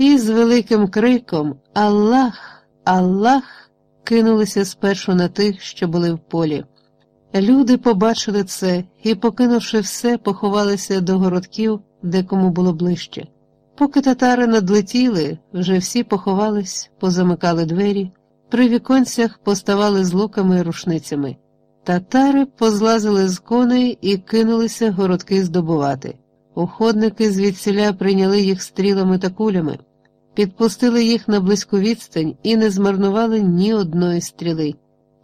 і з великим криком Аллах, Аллах кинулися спершу на тих, що були в полі. Люди побачили це і, покинувши все, поховалися до городків, де кому було ближче. Поки татари надлетіли, вже всі поховались, позамикали двері, при віконцях поставали з луками і рушницями. Татари позлазили з коней і кинулися городки здобувати. Уходники звідсіля прийняли їх стрілами та кулями, підпустили їх на близьку відстань і не змарнували ні одної стріли.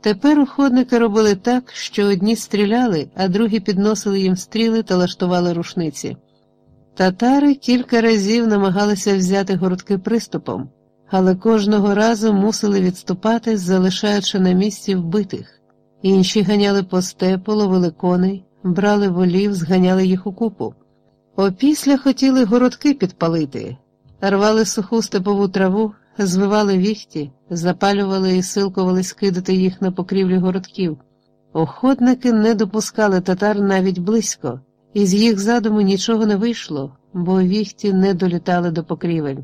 Тепер уходники робили так, що одні стріляли, а другі підносили їм стріли та лаштували рушниці. Татари кілька разів намагалися взяти городки приступом, але кожного разу мусили відступати, залишаючи на місці вбитих. Інші ганяли по степу, ловили коней, брали волів, зганяли їх у купу. Опісля хотіли городки підпалити, рвали суху степову траву, звивали віхті, запалювали і силкували скидати їх на покрівлі городків. Охотники не допускали татар навіть близько, і з їх задуму нічого не вийшло, бо віхті не долітали до покрівель.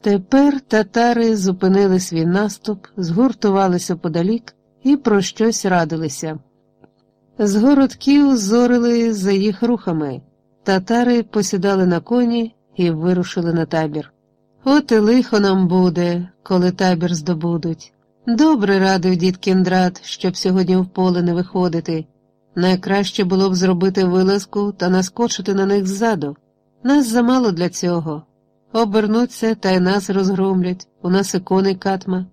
Тепер татари зупинили свій наступ, згуртувалися подалік і про щось радилися. З городків зорили за їх рухами, татари посідали на коні і вирушили на табір. От і лихо нам буде, коли табір здобудуть. Добре радив дід Кіндрат, щоб сьогодні в поле не виходити. Найкраще було б зробити вилазку та наскочити на них ззаду. Нас замало для цього. Обернуться та й нас розгромлять, у нас і коней катма.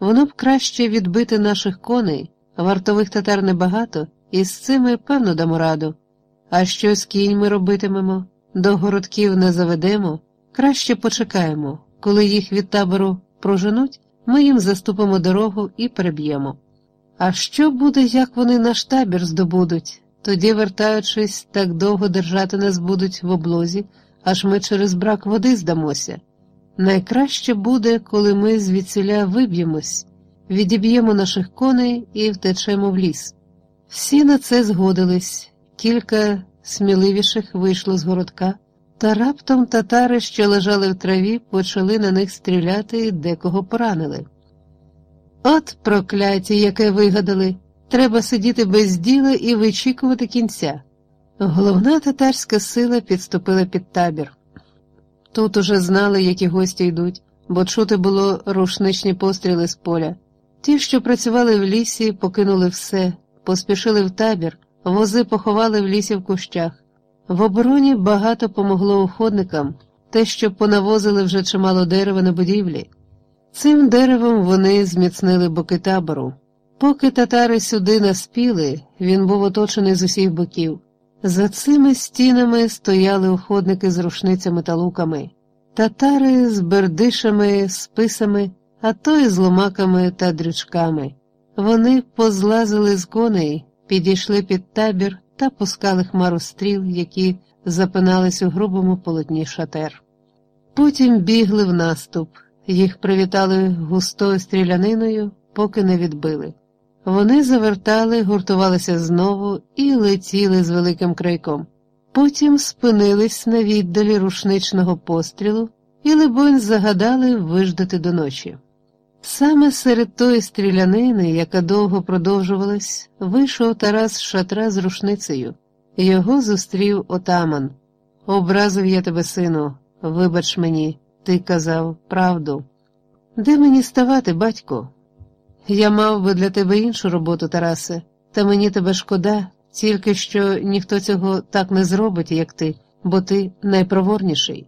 Воно б краще відбити наших коней, вартових татар небагато, і з цими певно дамо раду. А що з кіньми робитимемо? До городків не заведемо, краще почекаємо. Коли їх від табору проженуть, ми їм заступимо дорогу і переб'ємо. А що буде, як вони наш табір здобудуть? Тоді, вертаючись, так довго держати нас будуть в облозі, аж ми через брак води здамося. Найкраще буде, коли ми звідсіля виб'ємось, відіб'ємо наших коней і втечемо в ліс. Всі на це згодились, кілька сміливіших вийшло з городка, та раптом татари, що лежали в траві, почали на них стріляти і декого поранили. От прокляті, яке вигадали, треба сидіти без діла і вичікувати кінця. Головна татарська сила підступила під табір. Тут уже знали, які гості йдуть, бо чути було рушничні постріли з поля. Ті, що працювали в лісі, покинули все, поспішили в табір, вози поховали в лісі в кущах. В обороні багато помогло уходникам, те, що понавозили вже чимало дерева на будівлі. Цим деревом вони зміцнили боки табору. Поки татари сюди наспіли, він був оточений з усіх боків. За цими стінами стояли уходники з рушницями та луками, татари з бердишами, списами, а то й з ломаками та дрючками. Вони позлазили з коней, підійшли під табір та пускали хмару стріл, які запинались у грубому полотні шатер. Потім бігли в наступ, їх привітали густою стріляниною, поки не відбили. Вони завертали, гуртувалися знову і летіли з великим криком. Потім спинились на віддалі рушничного пострілу і, либонь, загадали виждати до ночі. Саме серед тої стрілянини, яка довго продовжувалась, вийшов Тарас з шатра з рушницею. Його зустрів отаман. Образив я тебе, сину, вибач мені, ти казав правду. Де мені ставати, батько? Я мав би для тебе іншу роботу, Тарасе, та мені тебе шкода, тільки що ніхто цього так не зробить, як ти, бо ти найпроворніший.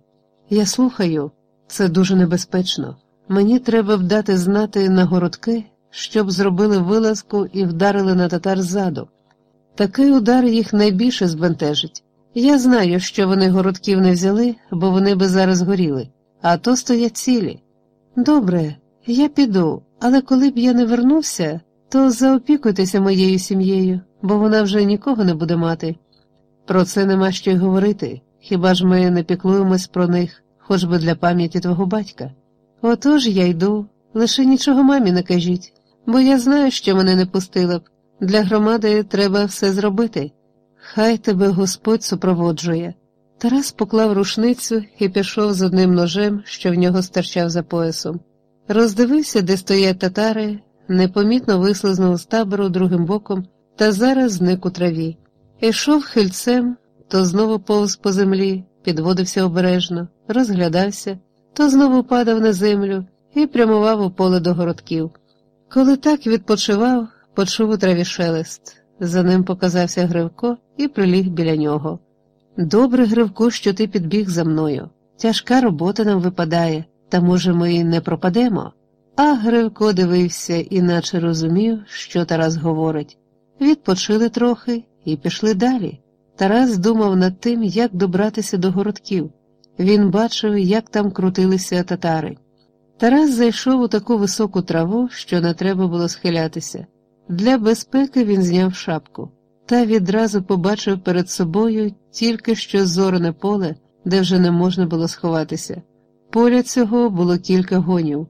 Я слухаю, це дуже небезпечно. Мені треба вдати знати на городки, щоб зробили вилазку і вдарили на татар ззаду. Такий удар їх найбільше збентежить. Я знаю, що вони городків не взяли, бо вони би зараз горіли, а то стоять цілі. Добре, я піду, але коли б я не вернувся, то заопікуйтеся моєю сім'єю, бо вона вже нікого не буде мати. Про це нема що й говорити, хіба ж ми не піклуємось про них, хоч би для пам'яті твого батька. Отож я йду, лише нічого мамі не кажіть, бо я знаю, що мене не пустила б. Для громади треба все зробити. Хай тебе Господь супроводжує. Тарас поклав рушницю і пішов з одним ножем, що в нього стирчав за поясом. Роздивився, де стоять татари, непомітно вислизнув з табору другим боком та зараз зник у траві. Ішов хильцем, то знову повз по землі, підводився обережно, розглядався, то знову падав на землю і прямував у поле до городків. Коли так відпочивав, почув у траві шелест. За ним показався Гривко і приліг біля нього. Добре, Гривко, що ти підбіг за мною. Тяжка робота нам випадає, та, може, ми не пропадемо. А Гривко дивився і наче розумів, що Тарас говорить. Відпочили трохи і пішли далі. Тарас думав над тим, як добратися до городків. Він бачив, як там крутилися татари. Тарас зайшов у таку високу траву, що не треба було схилятися. Для безпеки він зняв шапку та відразу побачив перед собою тільки що зорене поле, де вже не можна було сховатися. Поля цього було кілька гонів.